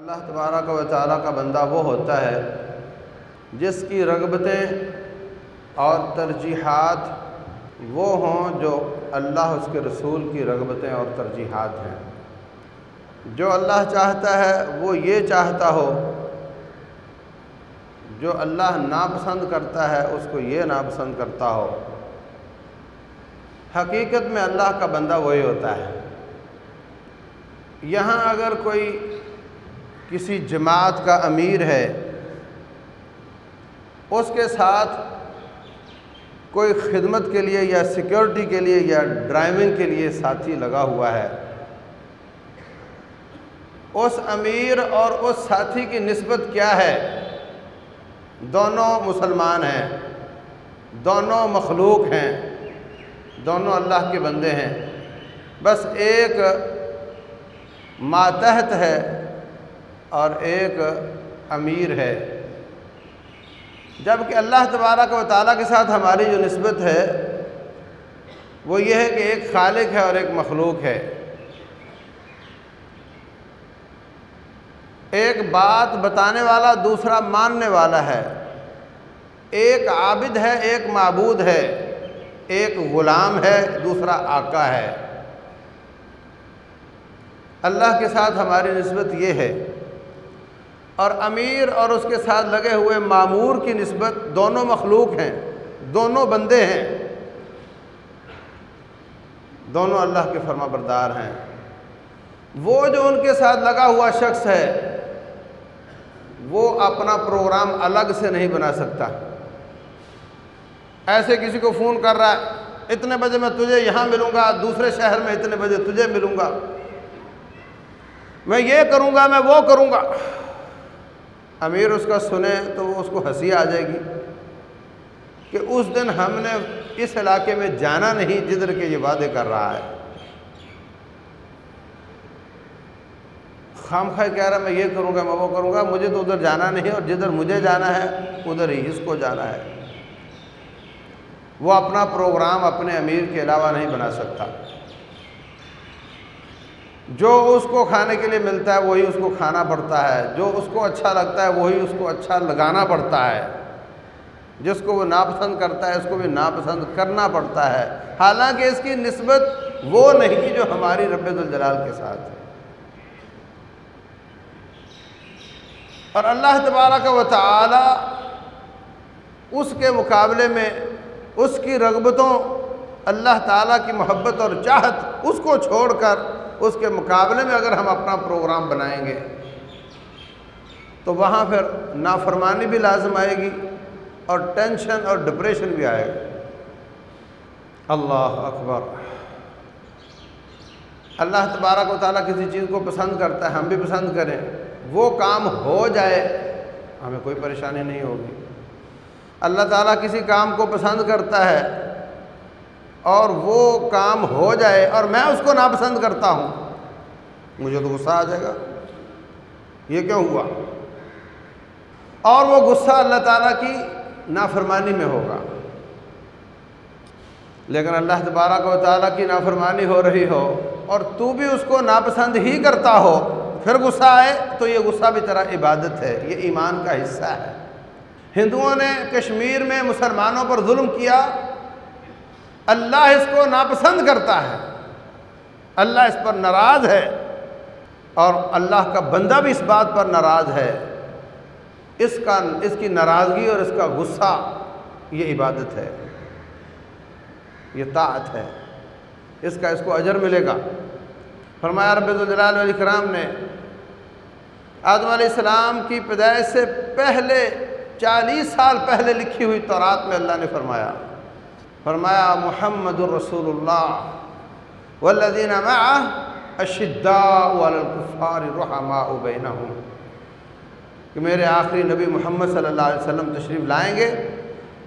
اللہ تبارک و تعالیٰ کا بندہ وہ ہوتا ہے جس کی رغبتیں اور ترجیحات وہ ہوں جو اللہ اس کے رسول کی رغبتیں اور ترجیحات ہیں۔ جو اللہ چاہتا ہے وہ یہ چاہتا ہو، جو اللہ ناپسند کرتا ہے اس کو یہ ناپسند کرتا ہو۔ حقیقت میں اللہ کا بندہ وہی ہوتا ہے۔ یہاں اگر کوئی کسی جماعت کا امیر ہے، اس کے ساتھ کوئی خدمت کے لیے یا سیکیورٹی کے لیے یا ڈرائیونگ کے لیے ساتھی لگا ہوا ہے۔ اس امیر اور اس ساتھی کی نسبت کیا ہے؟ دونوں مسلمان ہیں، دونوں مخلوق ہیں، دونوں اللہ کے بندے ہیں۔ بس ایک ماتحت ہے اور ایک امیر ہے۔ جبکہ اللہ تبارک و تعالیٰ کے ساتھ ہماری جو نسبت ہے، وہ یہ ہے کہ ایک خالق ہے اور ایک مخلوق ہے۔ ایک بات بتانے والا دوسرا ماننے والا ہے۔ ایک عابد ہے، ایک معبود ہے۔ ایک غلام ہے، دوسرا آقا ہے۔ اللہ کے ساتھ ہماری نسبت یہ ہے۔ اور امیر اور اس کے ساتھ لگے ہوئے معمور کی نسبت دونوں مخلوق ہیں، دونوں بندے ہیں۔ دونوں اللہ کے فرما بردار ہیں۔ وہ جو ان کے ساتھ لگا ہوا شخص ہے، وہ اپنا پروگرام الگ سے نہیں بنا سکتا۔ ایسے کسی کو فون کر رہا ہے، اتنے بجے میں تجھے یہاں ملوں گا، دوسرے شہر میں اتنے بجے تجھے ملوں گا۔ میں یہ کروں گا، میں وہ کروں گا۔ امیر اس کا سنے تو وہ اس کو ہنسی آ جائے گی کہ اس دن ہم نے اس علاقے میں جانا نہیں جدھر کے یہ وعدے کر رہا ہے۔ خام خواہ کہہ رہا میں یہ کروں گا، میں وہ کروں گا، مجھے تو ادھر جانا نہیں اور جدھر مجھے جانا ہے، ادھر ہی اس کو جانا ہے۔ وہ اپنا پروگرام اپنے امیر کے علاوہ نہیں بنا سکتا۔ جو اس کو کھانے کے لیے ملتا ہے وہی اس کو کھانا پڑتا ہے، جو اس کو اچھا لگتا ہے وہی اس کو اچھا لگانا پڑتا ہے۔ جس کو وہ ناپسند کرتا ہے، اس کو بھی ناپسند کرنا پڑتا ہے۔ حالانکہ اس کی نسبت وہ نہیں جو ہماری رب الجلال کے ساتھ ہے اور اللہ تبارک و تعالی اس کے مقابلے میں اس کی رغبتوں، اللہ تعالیٰ کی محبت اور چاہت اس کو چھوڑ کر اس کے مقابلے میں اگر ہم اپنا پروگرام بنائیں گے، تو وہاں پھر نافرمانی بھی لازم آئے گی اور ٹینشن اور ڈپریشن بھی آئے گا اللہ اکبر۔ اللہ تبارک و تعالیٰ کسی چیز کو پسند کرتا ہے، ہم بھی پسند کریں۔ وہ کام ہو جائے، ہمیں کوئی پریشانی نہیں ہوگی۔ اللہ تعالیٰ کسی کام کو پسند کرتا ہے اور وہ کام ہو جائے اور میں اس کو ناپسند کرتا ہوں، مجھے تو غصہ آ جائے گا۔ یہ کیوں ہوا؟ اور وہ غصہ اللہ تعالیٰ کی نافرمانی میں ہوگا۔ لیکن اللہ تبارک و تعالیٰ کی نافرمانی ہو رہی ہو اور تو بھی اس کو ناپسند ہی کرتا ہو، پھر غصہ آئے تو یہ غصہ بھی طرح عبادت ہے، یہ ایمان کا حصہ ہے۔ ہندوؤں نے کشمیر میں مسلمانوں پر ظلم کیا اللہ اس کو ناپسند کرتا ہے۔ اللہ اس پر ناراض ہے اور اللہ کا بندہ بھی اس بات پر ناراض ہے۔ اس کا، اس کی ناراضگی اور اس کا غصہ، یہ عبادت ہے۔ یہ طاعت ہے۔ اس کا اس کو اجر ملے گا۔ فرمایا رب الجلال علیہ کرام نے، آدم علیہ السلام کی پیدائش سے پہلے، چالیس سال پہلے لکھی ہوئی تورات میں اللہ نے فرمایا۔ فرمایا، محمد الرسول اللہ والذین معہ اشداء علی الکفار رحماء بینہم. کہ میرے آخری نبی محمد صلی اللہ علیہ وسلم تشریف لائیں گے،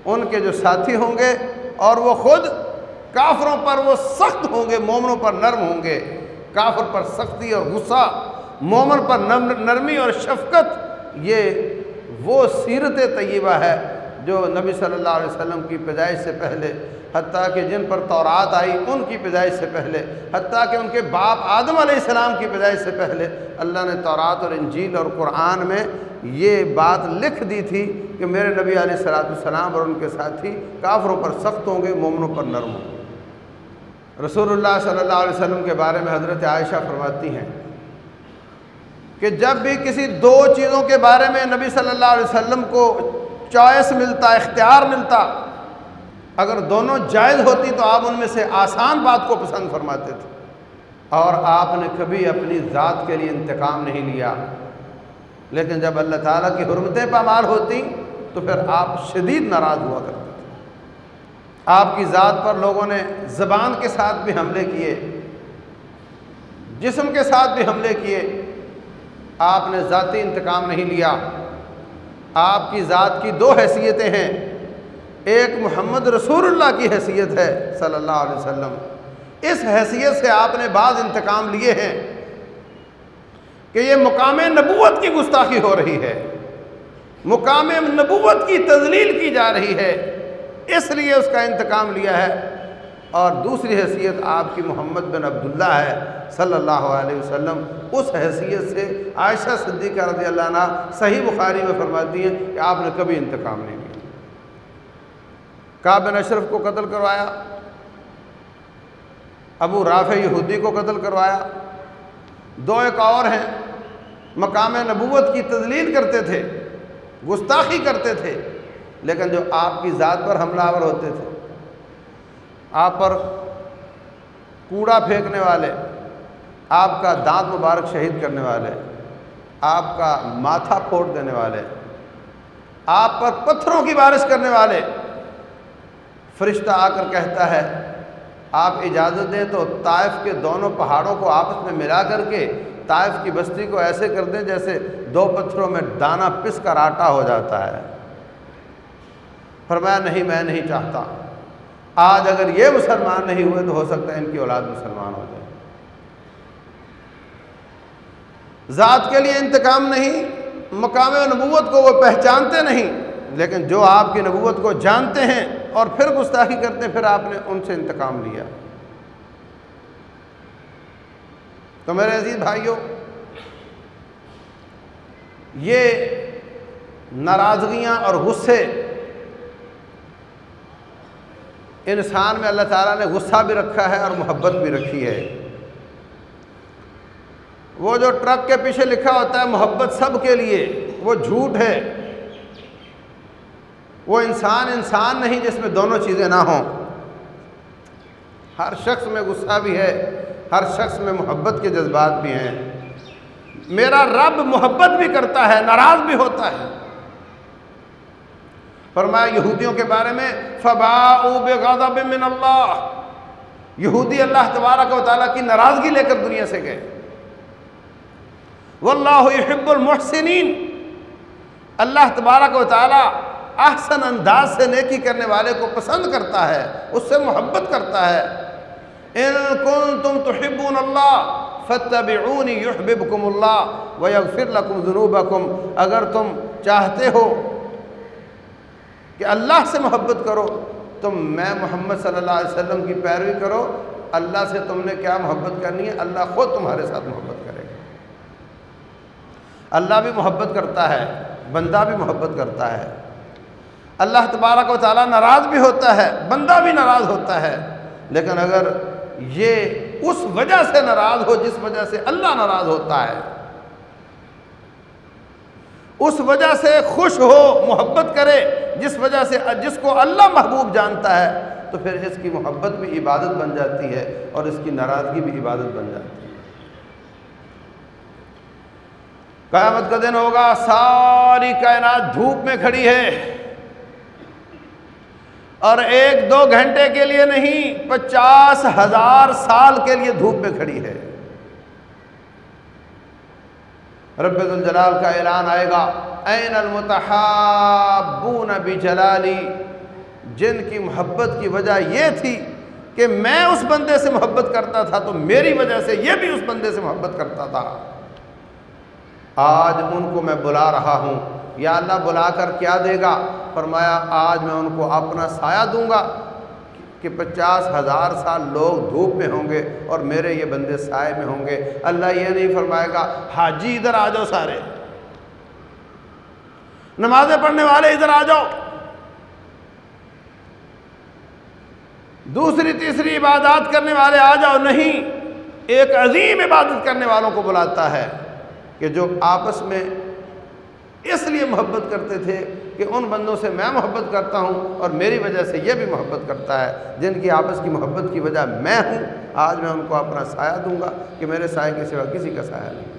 ان کے جو ساتھی ہوں گے اور وہ خود کافروں پر وہ سخت ہوں گے، مومنوں پر نرم ہوں گے۔ کافر پر سختی اور غصہ، مومن پر نرمی اور شفقت، یہ وہ سیرت طیبہ ہے جو نبی صلی اللہ علیہ وسلم کی پیدائش سے پہلے، حتیٰ کہ جن پر تورات آئی، ان کی پیدائش سے پہلے، حتیٰ کہ ان کے باپ آدم علیہ السلام کی پیدائش سے پہلے، اللہ نے تورات اور انجیل اور قرآن میں یہ بات لکھ دی تھی کہ میرے نبی علیہ السلاۃ السلام اور ان کے ساتھی کافروں پر سخت ہوں گے، مومنوں پر نرم ہوں گے۔ رسول اللہ صلی اللہ علیہ وسلم کے بارے میں حضرت عائشہ فرماتی ہیں کہ جب بھی کسی دو چیزوں کے بارے میں نبی صلی اللہ علیہ وسلم کو چوائس ملتا، اختیار ملتا۔ اگر دونوں جائز ہوتی تو آپ ان میں سے آسان بات کو پسند فرماتے تھے۔ اور آپ نے کبھی اپنی ذات کے لیے انتقام نہیں لیا۔ لیکن جب اللہ تعالیٰ کی حرمتیں پامال ہوتی تو پھر آپ شدید ناراض ہوا کرتے تھے۔ آپ کی ذات پر لوگوں نے زبان کے ساتھ بھی حملے کیے، جسم کے ساتھ بھی حملے کیے۔ آپ نے ذاتی انتقام نہیں لیا۔ آپ کی ذات کی دو حیثیتیں ہیں۔ ایک محمد رسول اللہ کی حیثیت ہے صلی اللہ علیہ وسلم۔ اس حیثیت سے آپ نے بعض انتقام لیے ہیں کہ یہ مقام نبوت کی گستاخی ہو رہی ہے۔ مقام نبوت کی تزلیل کی جا رہی ہے۔ اس لیے اس کا انتقام لیا ہے۔ اور دوسری حیثیت آپ کی محمد بن عبداللہ ہے، صلی اللہ علیہ وسلم، اس حیثیت سے عائشہ صدیقہ رضی اللہ عنہ صحیح بخاری میں فرماتی ہیں کہ آپ نے کبھی انتقام نہیں لیا بن اشرف کو قتل کروایا، ابو رافع یہودی کو قتل کروایا، دو ایک اور ہیں، مقام نبوت کی تدلیل کرتے تھے، گستاخی کرتے تھے، لیکن جو آپ کی ذات پر حملہ آور ہوتے تھے آپ پر کوڑا پھینکنے والے، آپ کا دانت مبارک شہید کرنے والے، آپ کا ماتھا پھوڑ دینے والے، آپ پر پتھروں کی بارش کرنے والے، فرشتہ آ کر کہتا ہے، آپ اجازت دیں تو طائف کے دونوں پہاڑوں کو آپس میں ملا کر کے طائف کی بستی کو ایسے کر دیں جیسے دو پتھروں میں دانہ پس کر آٹا ہو جاتا ہے۔ فرمایا، نہیں، میں نہیں چاہتا۔ آج اگر یہ مسلمان نہیں ہوئے تو ہو سکتا ہے ان کی اولاد مسلمان ہو جائے۔ ذات کے لیے انتقام نہیں، مقام نبوت کو وہ پہچانتے نہیں، لیکن جو آپ کی نبوت کو جانتے ہیں اور پھر گستاخی کرتے پھر آپ نے ان سے انتقام لیا۔ تو میرے عزیز بھائیوں، یہ ناراضگیاں اور غصے انسان میں اللہ تعالیٰ نے غصہ بھی رکھا ہے اور محبت بھی رکھی ہے۔ وہ جو ٹرک کے پیچھے لکھا ہوتا ہے محبت سب کے لیے، وہ جھوٹ ہے۔ وہ انسان انسان نہیں جس میں دونوں چیزیں نہ ہوں۔ ہر شخص میں غصہ بھی ہے، ہر شخص میں محبت کے جذبات بھی ہیں۔ میرا رب محبت بھی کرتا ہے، ناراض بھی ہوتا ہے۔ فرمایا یہودیوں کے بارے میں بغضب من اللہ یہودی اللہ تبارک و تعالیٰ کی ناراضگی لے کر دنیا سے گئے۔ واللہ يحب المحسنین اللہ تبارک و تعالیٰ احسن انداز سے نیکی کرنے والے کو پسند کرتا ہے، اس سے محبت کرتا ہے۔ ان کنتم تحبون اللہ فتبعونی یحببکم اللہ ویغفر لکم ذنوبکم اگر تم چاہتے ہو کہ اللہ سے محبت کرو تم میں محمد صلی اللہ علیہ وسلم کی پیروی کرو۔ اللہ سے تم نے کیا محبت کرنی ہے؟ اللہ خود تمہارے ساتھ محبت کرے گا۔ اللہ بھی محبت کرتا ہے، بندہ بھی محبت کرتا ہے۔ اللہ تبارک و تعالیٰ ناراض بھی ہوتا ہے، بندہ بھی ناراض ہوتا ہے۔ لیکن اگر یہ اس وجہ سے ناراض ہو جس وجہ سے اللہ ناراض ہوتا ہے اس وجہ سے خوش ہو، محبت کرے، جس وجہ سے، جس کو اللہ محبوب جانتا ہے، تو پھر اس کی محبت بھی عبادت بن جاتی ہے اور اس کی ناراضگی بھی عبادت بن جاتی ہے۔ قیامت کا دن ہوگا، ساری کائنات دھوپ میں کھڑی ہے۔ اور ایک دو گھنٹے کے لیے نہیں، پچاس ہزار سال کے لیے دھوپ میں کھڑی ہے۔ رب الجلال کا اعلان آئے گا، این المتحابون بجلالی جن کی محبت کی وجہ یہ تھی کہ میں اس بندے سے محبت کرتا تھا تو میری وجہ سے یہ بھی اس بندے سے محبت کرتا تھا۔ آج ان کو میں بلا رہا ہوں۔ یا اللہ بلا کر کیا دے گا؟ فرمایا، آج میں ان کو اپنا سایہ دوں گا۔ کہ پچاس ہزار سال لوگ دھوپ میں ہوں گے اور میرے یہ بندے سائے میں ہوں گے۔ اللہ یہ نہیں فرمائے گا، حاجی ادھر آ جاؤ سارے۔ نمازیں پڑھنے والے ادھر آ جاؤ۔ دوسری، تیسری عبادات کرنے والے آ جاؤ۔ نہیں، ایک عظیم عبادت کرنے والوں کو بلاتا ہے کہ جو آپس میں اس لیے محبت کرتے تھے کہ ان بندوں سے میں محبت کرتا ہوں اور میری وجہ سے یہ بھی محبت کرتا ہے، جن کی آپس کی محبت کی وجہ میں ہوں، آج میں ان کو اپنا سایہ دوں گا کہ میرے سائے کے سوا کسی کا سایہ نہیں۔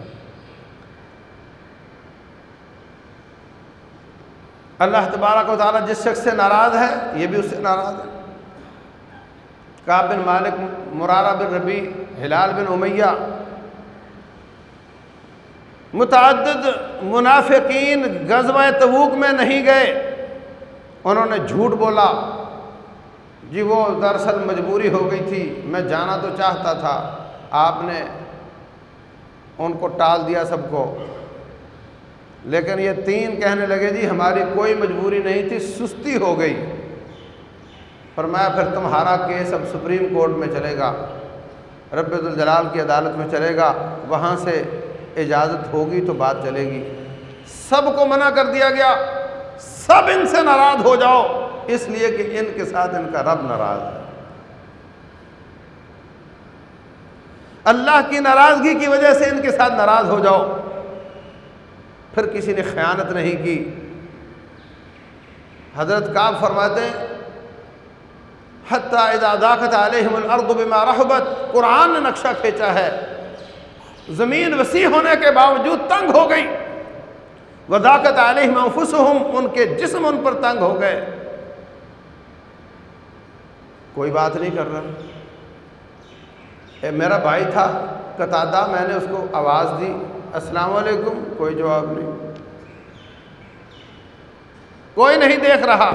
اللہ تبارک و تعالیٰ جس شخص سے ناراض ہے، یہ بھی اس سے ناراض ہے۔ کعب بن مالک، مرارہ بن ربی ہلال بن امیہ متعدد منافقین غزوہ تبوک میں نہیں گئے۔ انہوں نے جھوٹ بولا۔ جی وہ دراصل مجبوری ہو گئی تھی۔ میں جانا تو چاہتا تھا۔ آپ نے ان کو ٹال دیا سب کو۔ لیکن یہ تین کہنے لگے جی ہماری کوئی مجبوری نہیں تھی، سستی ہو گئی۔ فرمایا، پھر تمہارا کیس اب سپریم کورٹ میں چلے گا۔ رب الجلال کی عدالت میں چلے گا۔ وہاں سے اجازت ہوگی تو بات چلے گی۔ سب کو منع کر دیا گیا۔ سب ان سے ناراض ہو جاؤ۔ اس لیے کہ ان کے ساتھ ان کا رب ناراض ہے۔ اللہ کی ناراضگی کی وجہ سے ان کے ساتھ ناراض ہو جاؤ۔ پھر کسی نے خیانت نہیں کی۔ حضرت کعب فرماتے ہیں، حتیٰ اذا داخت علیہم الارض بما رحبت، قرآن نے نقشہ کھینچا ہے۔ زمین وسیع ہونے کے باوجود تنگ ہو گئی وداقت علیہم انفسہم، ان کے جسم ان پر تنگ ہو گئے۔ کوئی بات نہیں کر رہا۔ اے میرا بھائی تھا، قطادہ، میں نے اس کو آواز دی۔ السلام علیکم، کوئی جواب نہیں۔ کوئی نہیں دیکھ رہا۔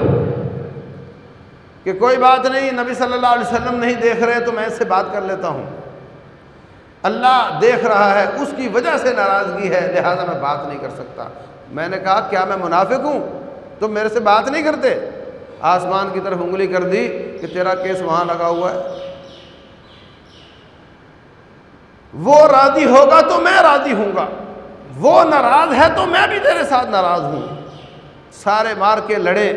کہ کوئی بات نہیں، نبی صلی اللہ علیہ وسلم نہیں دیکھ رہے، تو میں اس سے بات کر لیتا ہوں۔ اللہ دیکھ رہا ہے، اس کی وجہ سے ناراضگی ہے، لہٰذا میں بات نہیں کر سکتا۔ میں نے کہا، کیا میں منافق ہوں؟ تم میرے سے بات نہیں کرتے؟ آسمان کی طرف انگلی کر دی کہ تیرا کیس وہاں لگا ہوا ہے۔ وہ راضی ہوگا تو میں راضی ہوں گا۔ وہ ناراض ہے تو میں بھی تیرے ساتھ ناراض ہوں۔ سارے مار کے لڑے۔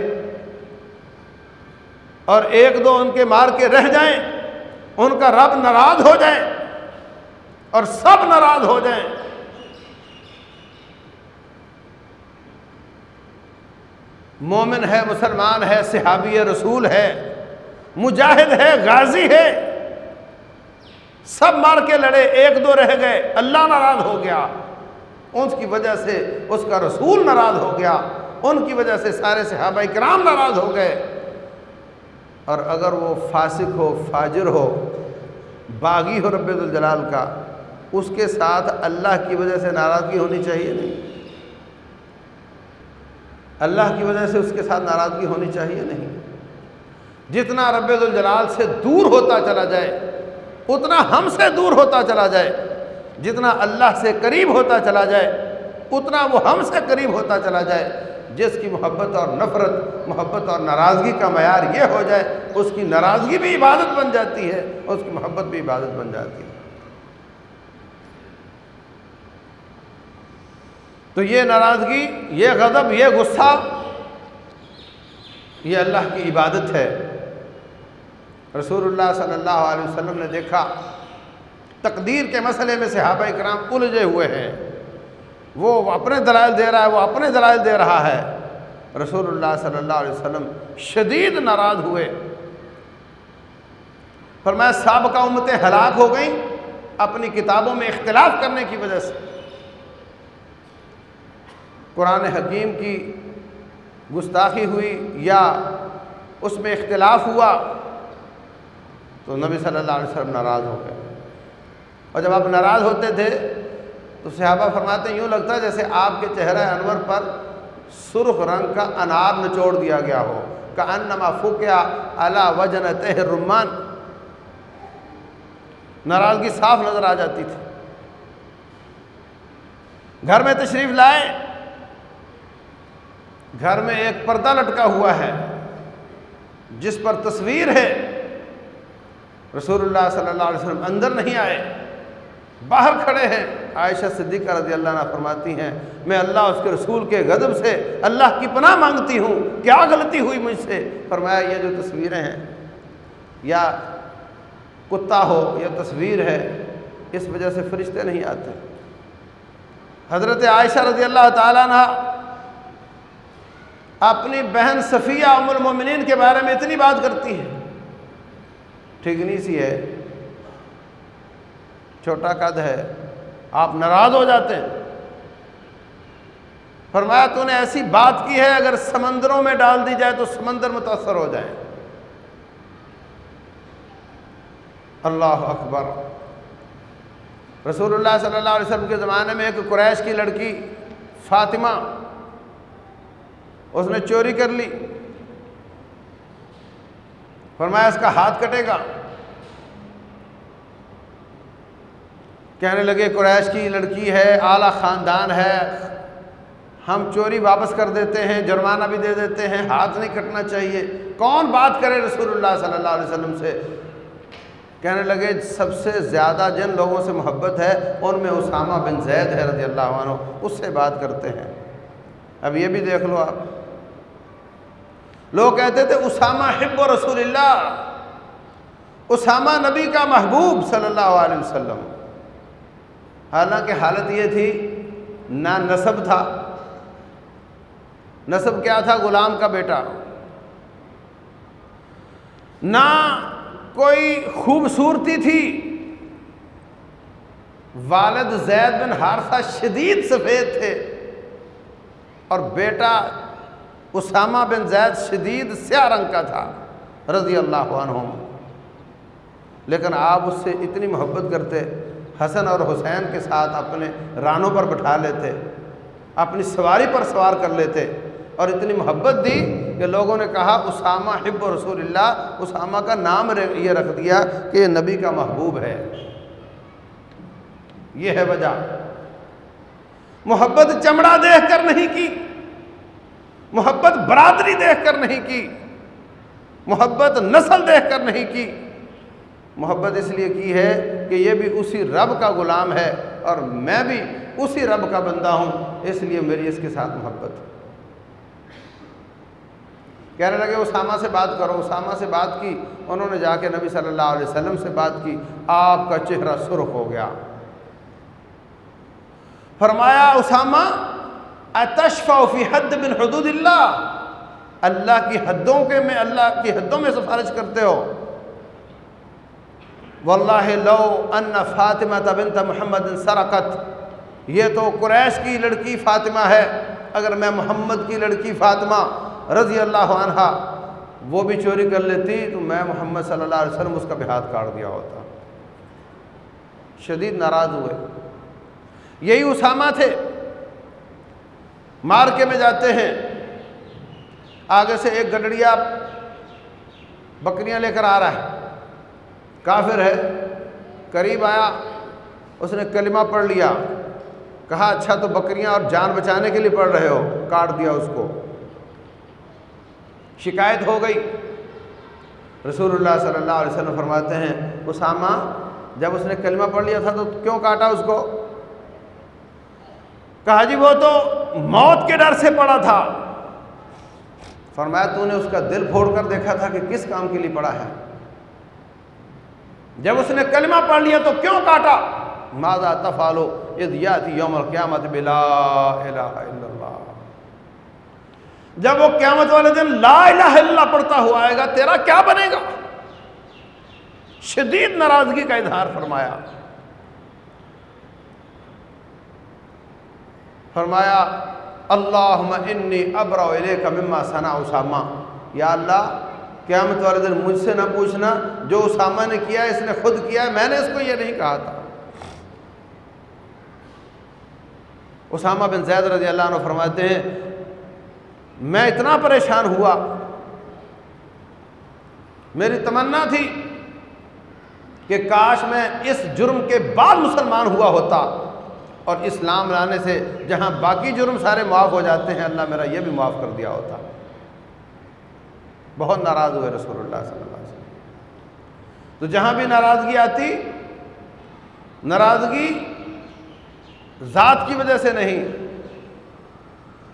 اور ایک دو ان کے مار کے رہ جائیں۔ ان کا رب ناراض ہو جائے۔ اور سب ناراض ہو جائیں۔ مومن ہے، مسلمان ہے، صحابی رسول ہے، مجاہد ہے، غازی ہے۔ سب مار کے لڑے، ایک دو رہ گئے، اللہ ناراض ہو گیا۔ ان کی وجہ سے اس کا رسول ناراض ہو گیا۔ ان کی وجہ سے سارے صحابہ کرام ناراض ہو گئے۔ اور اگر وہ فاسق ہو، فاجر ہو، باغی ہو رب الجلال کا اس کے ساتھ اللہ کی وجہ سے ناراضگی ہونی چاہیے نہیں۔ اللہ کی وجہ سے اس کے ساتھ ناراضگی ہونی چاہیے نہیں۔ جتنا رب الجلال سے دور ہوتا چلا جائے، اتنا ہم سے دور ہوتا چلا جائے۔ جتنا اللہ سے قریب ہوتا چلا جائے، اتنا وہ ہم سے قریب ہوتا چلا جائے۔ جس کی محبت اور نفرت، محبت اور ناراضگی کا معیار یہ ہو جائے، اس کی ناراضگی بھی عبادت بن جاتی ہے، اس کی محبت بھی عبادت بن جاتی ہے۔ تو یہ ناراضگی، یہ غضب، یہ غصہ، یہ اللہ کی عبادت ہے۔ رسول اللہ صلی اللہ علیہ وسلم نے دیکھا، تقدیر کے مسئلے میں صحابہ اکرام الجھے ہوئے ہیں۔ وہ اپنے دلائل دے رہا ہے، وہ اپنے دلائل دے رہا ہے۔ رسول اللہ صلی اللہ علیہ وسلم شدید ناراض ہوئے۔ فرمایا، سابقہ امتیں ہلاک ہو گئیں اپنی کتابوں میں اختلاف کرنے کی وجہ سے۔ قرآن حکیم کی گستاخی ہوئی یا اس میں اختلاف ہوا، تو نبی صلی اللہ علیہ وسلم ناراض ہو گئے۔ اور جب آپ ناراض ہوتے تھے، تو صحابہ فرماتے ہیں، یوں لگتا ہے جیسے آپ کے چہرہ انور پر سرخ رنگ کا انار نچوڑ دیا گیا ہو۔ کا انما فکیا علا وجن تہ رمان ناراضگی صاف نظر آ جاتی تھی۔ گھر میں تشریف لائے گھر میں ایک پردہ لٹکا ہوا ہے، جس پر تصویر ہے۔ رسول اللہ صلی اللہ علیہ وسلم اندر نہیں آئے، باہر کھڑے ہیں۔ عائشہ صدیقہ رضی اللہ عنہ فرماتی ہیں، میں اللہ اس کے رسول کے غضب سے اللہ کی پناہ مانگتی ہوں، کیا غلطی ہوئی مجھ سے؟ فرمایا، یہ جو تصویریں ہیں، یا کتا ہو، یا تصویر ہے، اس وجہ سے فرشتے نہیں آتے۔ حضرت عائشہ رضی اللہ تعالیٰ عنہ اپنی بہن صفیہ ام المومنین کے بارے میں اتنی بات کرتی ہیں ٹھیکنی سی ہے۔ چھوٹا قد ہے۔ آپ ناراض ہو جاتے ہیں۔ فرمایا تو نے ایسی بات کی ہے، اگر سمندروں میں ڈال دی جائے تو سمندر متاثر ہو جائیں۔ اللہ اکبر۔ رسول اللہ صلی اللہ علیہ وسلم کے زمانے میں ایک قریش کی لڑکی فاطمہ اس نے چوری کر لی۔ فرمایا اس کا ہاتھ کٹے گا۔ کہنے لگے، قریش کی لڑکی ہے، اعلیٰ خاندان ہے۔ ہم چوری واپس کر دیتے ہیں، جرمانہ بھی دے دیتے ہیں، ہاتھ نہیں کٹنا چاہیے۔ کون بات کرے رسول اللہ صلی اللہ علیہ وسلم سے؟ کہنے لگے، سب سے زیادہ جن لوگوں سے محبت ہے، ان میں اسامہ بن زید ہے رضی اللہ عنہ، اس سے بات کرتے ہیں۔ اب یہ بھی دیکھ لو آپ۔ لوگ کہتے تھے، اسامہ حب و رسول اللہ. اسامہ نبی کا محبوب صلی اللہ علیہ وسلم۔ حالانکہ حالت یہ تھی، نہ نصب تھا۔ نصب کیا تھا؟ غلام کا بیٹا۔ نہ کوئی خوبصورتی تھی۔ والد زید بن حارثہ شدید سفید تھے۔ اور بیٹا اسامہ بن زید شدید سیاہ رنگ کا تھا، رضی اللہ عنہ لیکن آپ اس سے اتنی محبت کرتے، حسن اور حسین کے ساتھ اپنے رانوں پر بٹھا لیتے، اپنی سواری پر سوار کر لیتے اور اتنی محبت دی کہ لوگوں نے کہا، اسامہ حب و رسول اللہ، اسامہ کا نام یہ رکھ دیا کہ یہ نبی کا محبوب ہے۔ یہ ہے وجہ۔ محبت چمڑا دیکھ کر نہیں کی۔ محبت برادری دیکھ کر نہیں کی، محبت نسل دیکھ کر نہیں کی۔ محبت اس لیے کی ہے کہ یہ بھی اسی رب کا غلام ہے اور میں بھی اسی رب کا بندہ ہوں، اس لیے میری اس کے ساتھ محبت۔ کہنے لگے، اسامہ سے بات کرو۔ اسامہ سے بات کی، انہوں نے جا کے نبی صلی اللہ علیہ وسلم سے بات کی، آپ کا چہرہ سرخ ہو گیا۔ فرمایا، اسامہ اتشفع فی حد بن حدود اللہ؟ اللہ کی حدوں کے میں، اللہ کی حدوں میں سفارش کرتے ہو۔ واللہ لو ان فاطمہ بنت محمد سرقت یہ تو قریش کی لڑکی فاطمہ ہے۔ اگر میں محمد کی لڑکی فاطمہ رضی اللہ عنہ وہ بھی چوری کر لیتی تو میں محمد صلی اللہ علیہ وسلم اس کا بھی ہاتھ کاٹ دیا ہوتا۔ شدید ناراض ہوئے۔ یہی اسامہ تھے۔ مارکے میں جاتے ہیں۔ آگے سے ایک گڈڑیا بکریاں لے کر آ رہا ہے۔ کافر ہے۔ قریب آیا۔ اس نے کلمہ پڑھ لیا۔ کہا اچھا تو بکریاں اور جان بچانے کے لیے پڑھ رہے ہو۔ کاٹ دیا اس کو۔ شکایت ہو گئی۔ رسول اللہ صلی اللہ علیہ وسلم فرماتے ہیں، اسامہ، جب اس نے کلمہ پڑھ لیا تھا تو کیوں کاٹا اس کو؟ کہا جی وہ تو موت کے ڈر سے پڑا تھا۔ فرمایا تو نے اس کا دل پھوڑ کر دیکھا تھا کہ کس کام کے لیے پڑا ہے۔ جب اس نے کلمہ پڑھ لیا تو کیوں کاٹا؟ ماذا تفالو اذ یاتی یوم القیامت بلا الہ الا اللہ۔ جب وہ قیامت والے دن لا الہ الا اللہ پڑھتا ہوا آئے گا، تیرا کیا بنے گا؟ شدید ناراضگی کا اظہار فرمایا۔ فرمایا، اللہم انی ابرو الیک مما سنا اسامہ. یا اللہ، قیامت والے دن مجھ سے نہ پوچھنا، جو اسامہ نے کیا اس نے خود کیا میں نے اس کو یہ نہیں کہا تھا۔ اسامہ بن زید رضی اللہ عنہ فرماتے ہیں، میں اتنا پریشان ہوا، میری تمنا تھی کہ کاش میں اس جرم کے بعد مسلمان ہوا ہوتا۔ اور اسلام لانے سے جہاں باقی جرم سارے معاف ہو جاتے ہیں، اللہ میرا یہ بھی معاف کر دیا ہوتا۔ بہت ناراض ہوئے رسول اللہ صلی اللہ علیہ وسلم۔ تو جہاں بھی ناراضگی آتی، ناراضگی ذات کی وجہ سے نہیں،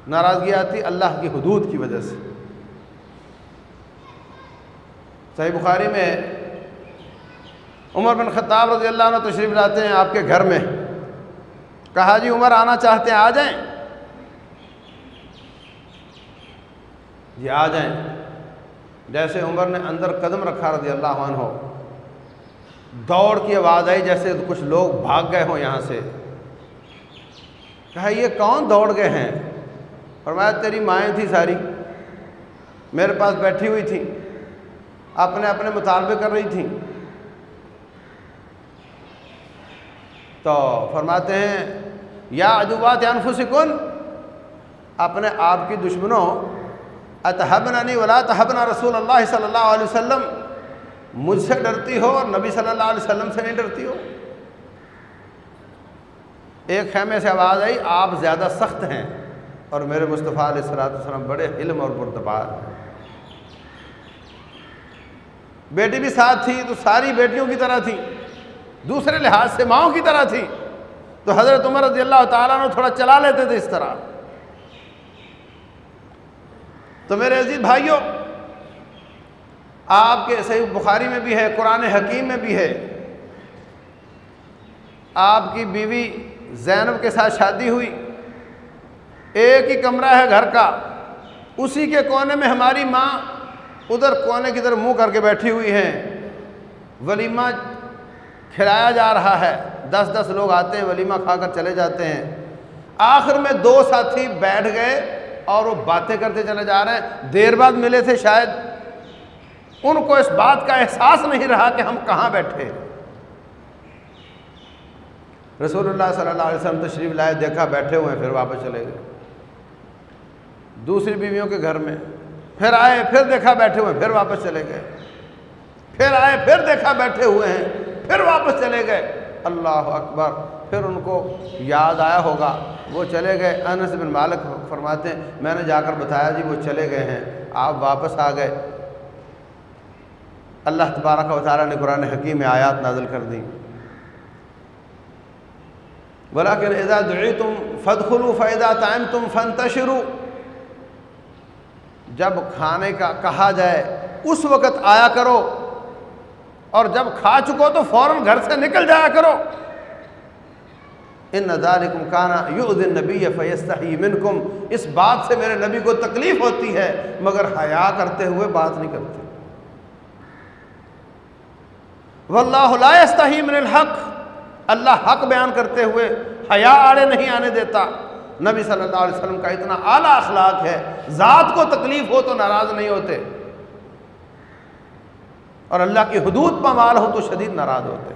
ناراضگی آتی اللہ کی حدود کی وجہ سے۔ صحیح بخاری میں عمر بن خطاب رضی اللہ عنہ تشریف لاتے ہیں آپ کے گھر میں۔ کہا جی عمر آنا چاہتے ہیں، آ جائیں۔ جی آ جائیں۔ جیسے عمر نے اندر قدم رکھا رضی اللہ عنہ، دوڑ کی آواز آئی جیسے کچھ لوگ بھاگ گئے ہوں یہاں سے۔ کہا، یہ کون دوڑ گئے ہیں؟ فرمایا، تیری مائیں تھی ساری، میرے پاس بیٹھی ہوئی تھیں، اپنے اپنے مطالبے کر رہی تھیں۔ تو فرماتے ہیں یا ادوبات انفسکن، اپنے آپ کی دشمنوں اتحبنانی ولا تحبنا رسول اللہ صلی اللہ علیہ وسلم، مجھ سے ڈرتی ہو اور نبی صلی اللہ علیہ وسلم سے نہیں ڈرتی ہو۔ ایک خیمے سے آواز آئی، آپ زیادہ سخت ہیں۔ اور میرے مصطفیٰ علیہ السلاۃ وسلم بڑے علم اور بردبار ہیں بیٹی بھی ساتھ تھی، تو ساری بیٹیوں کی طرح تھی۔ دوسرے لحاظ سے ماؤں کی طرح تھی۔ تو حضرت عمر رضی اللہ تعالیٰ نے تھوڑا چلا لیتے تھے اس طرح۔ تو میرے عزیز بھائیوں آپ کے صحیح بخاری میں بھی ہے، قرآن حکیم میں بھی ہے۔ آپ کی بیوی زینب کے ساتھ شادی ہوئی، ایک ہی کمرہ ہے گھر کا، اسی کے کونے میں ہماری ماں ادھر کونے کی طرف منہ کر کے بیٹھی ہوئی ہیں۔ ولیمہ کھلایا جا رہا ہے۔ دس دس لوگ آتے ہیں، ولیمہ کھا کر چلے جاتے ہیں۔ آخر میں دو ساتھی بیٹھ گئے اور وہ باتیں کرتے چلے جا رہے ہیں۔ دیر بعد ملے تھے شاید۔ ان کو اس بات کا احساس نہیں رہا کہ ہم کہاں بیٹھے۔ رسول اللہ صلی اللہ علیہ وسلم تشریف لائے، دیکھا، بیٹھے ہوئے ہیں، پھر واپس چلے گئے۔ دوسری بیویوں کے گھر میں۔ پھر آئے، پھر دیکھا، بیٹھے ہوئے ہیں، پھر واپس چلے گئے۔ پھر آئے، پھر دیکھا، بیٹھے ہوئے ہیں۔ پھر واپس چلے گئے۔ اللہ اکبر۔ پھر ان کو یاد آیا ہوگا۔ وہ چلے گئے۔ انس بن مالک فرماتے ہیں، میں نے جا کر بتایا جی وہ چلے گئے ہیں۔ آپ واپس آ گئے۔ اللہ تبارک و تعالیٰ نے قرآن حکیم میں آیات نازل کر دی۔ بولا کہ اذا دعیتم فدخلوا فاذا تائم تم فنتشروا جب کھانے کا کہا جائے، اس وقت آیا کرو۔ اور جب کھا چکو تو فوراً گھر سے نکل جایا کرو۔ ان ذالکم کانا یؤذی النبی فیستحی منکم اس بات سے میرے نبی کو تکلیف ہوتی ہے، مگر حیا کرتے ہوئے بات نہیں کرتے۔ واللہ لا یستحی من الحق۔ اللہ حق بیان کرتے ہوئے حیا آڑے نہیں آنے دیتا۔ نبی صلی اللہ علیہ وسلم کا اتنا اعلیٰ اخلاق ہے، ذات کو تکلیف ہو تو ناراض نہیں ہوتے۔ اور اللہ کی حدود پامال ہو تو شدید ناراض ہوتے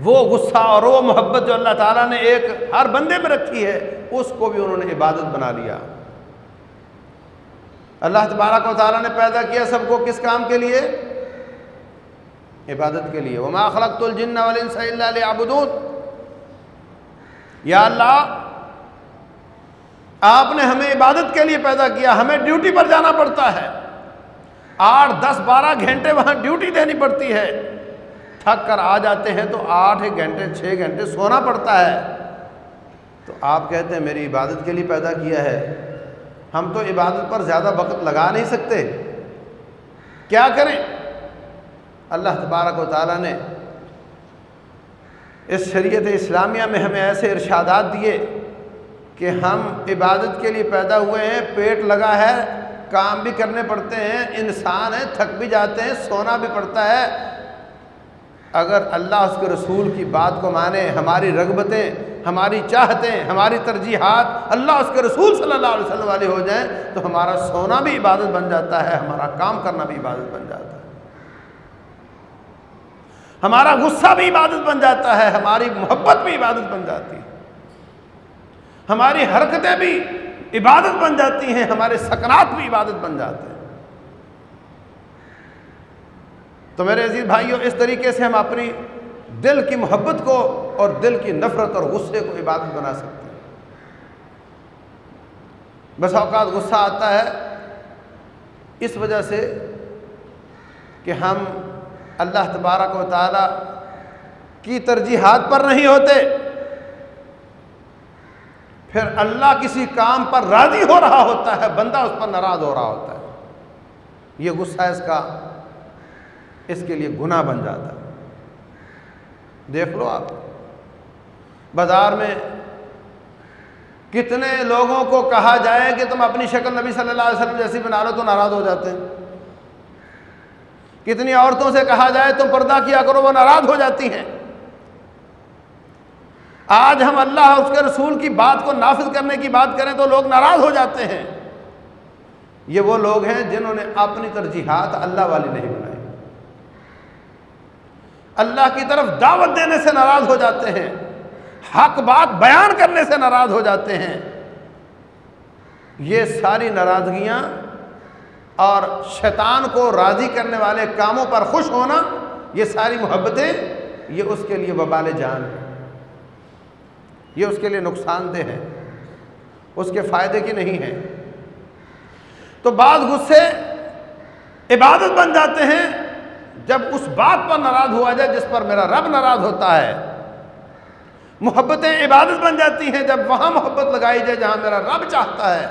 وہ غصہ اور وہ محبت جو اللہ تعالیٰ نے ایک ہر بندے میں رکھی ہے، اس کو بھی انہوں نے عبادت بنا لیا۔ اللہ تبارک و تعالیٰ نے پیدا کیا سب کو کس کام کے لیے؟ عبادت کے لیے۔ وما خلقت الجن والانس الا ليعبدون۔ یا اللہ، آپ نے ہمیں عبادت کے لیے پیدا کیا، ہمیں ڈیوٹی پر جانا پڑتا ہے۔ آٹھ، دس، بارہ گھنٹے وہاں ڈیوٹی دینی پڑتی ہے۔ تھک کر آ جاتے ہیں تو آٹھ ایک گھنٹے، چھ گھنٹے سونا پڑتا ہے۔ تو آپ کہتے ہیں میری عبادت کے لیے پیدا کیا ہے؟ ہم تو عبادت پر زیادہ وقت لگا نہیں سکتے۔ کیا کریں؟ اللہ تبارک و تعالیٰ نے اس شریعت اسلامیہ میں ہمیں ایسے ارشادات دیے کہ ہم عبادت کے لیے پیدا ہوئے ہیں، پیٹ لگا ہے کام بھی کرنے پڑتے ہیں، انسان ہیں تھک بھی جاتے ہیں، سونا بھی پڑتا ہے۔ اگر اللہ اس کے رسول کی بات کو مانے، ہماری رغبتیں، ہماری چاہتیں، ہماری ترجیحات اللہ اس کے رسول صلی اللہ علیہ وسلم والے ہو جائیں، تو ہمارا سونا بھی عبادت بن جاتا ہے، ہمارا کام کرنا بھی عبادت بن جاتا ہے۔ ہمارا غصہ بھی عبادت بن جاتا ہے، ہماری محبت بھی عبادت بن جاتی ہے۔ ہماری حرکتیں بھی عبادت بن جاتی ہیں، ہمارے سکنات بھی عبادت بن جاتے ہیں۔ تو میرے عزیز بھائیوں اس طریقے سے ہم اپنی دل کی محبت کو اور دل کی نفرت اور غصے کو عبادت بنا سکتے ہیں۔ بس اوقات غصہ آتا ہے، اس وجہ سے کہ ہم اللہ تبارک و تعالیٰ کی ترجیحات پر نہیں ہوتے۔ پھر اللہ کسی کام پر راضی ہو رہا ہوتا ہے، بندہ اس پر ناراض ہو رہا ہوتا ہے۔ یہ غصہ اس کا اس کے لیے گناہ بن جاتا ہے۔ دیکھ لو آپ، بازار میں کتنے لوگوں کو کہا جائے کہ تم اپنی شکل نبی صلی اللہ علیہ وسلم جیسی بنا لو تو ناراض ہو جاتے ہیں۔ کتنی عورتوں سے کہا جائے تم پردہ کیا کرو وہ ناراض ہو جاتی ہیں۔ آج ہم اللہ اس کے رسول کی بات کو نافذ کرنے کی بات کریں تو لوگ ناراض ہو جاتے ہیں۔ یہ وہ لوگ ہیں جنہوں نے اپنی ترجیحات اللہ والی نہیں بنائی۔ اللہ کی طرف دعوت دینے سے ناراض ہو جاتے ہیں۔ حق بات بیان کرنے سے ناراض ہو جاتے ہیں۔ یہ ساری ناراضگیاں اور شیطان کو راضی کرنے والے کاموں پر خوش ہونا، یہ ساری محبتیں، یہ اس کے لیے وبال جان ہے۔ یہ اس کے لیے نقصان دہ ہے، اس کے فائدے کی نہیں ہے۔ تو بعض غصے عبادت بن جاتے ہیں جب اس بات پر ناراض ہوا جائے جس پر میرا رب ناراض ہوتا ہے۔ محبتیں عبادت بن جاتی ہیں جب وہاں محبت لگائی جائے جہاں میرا رب چاہتا ہے۔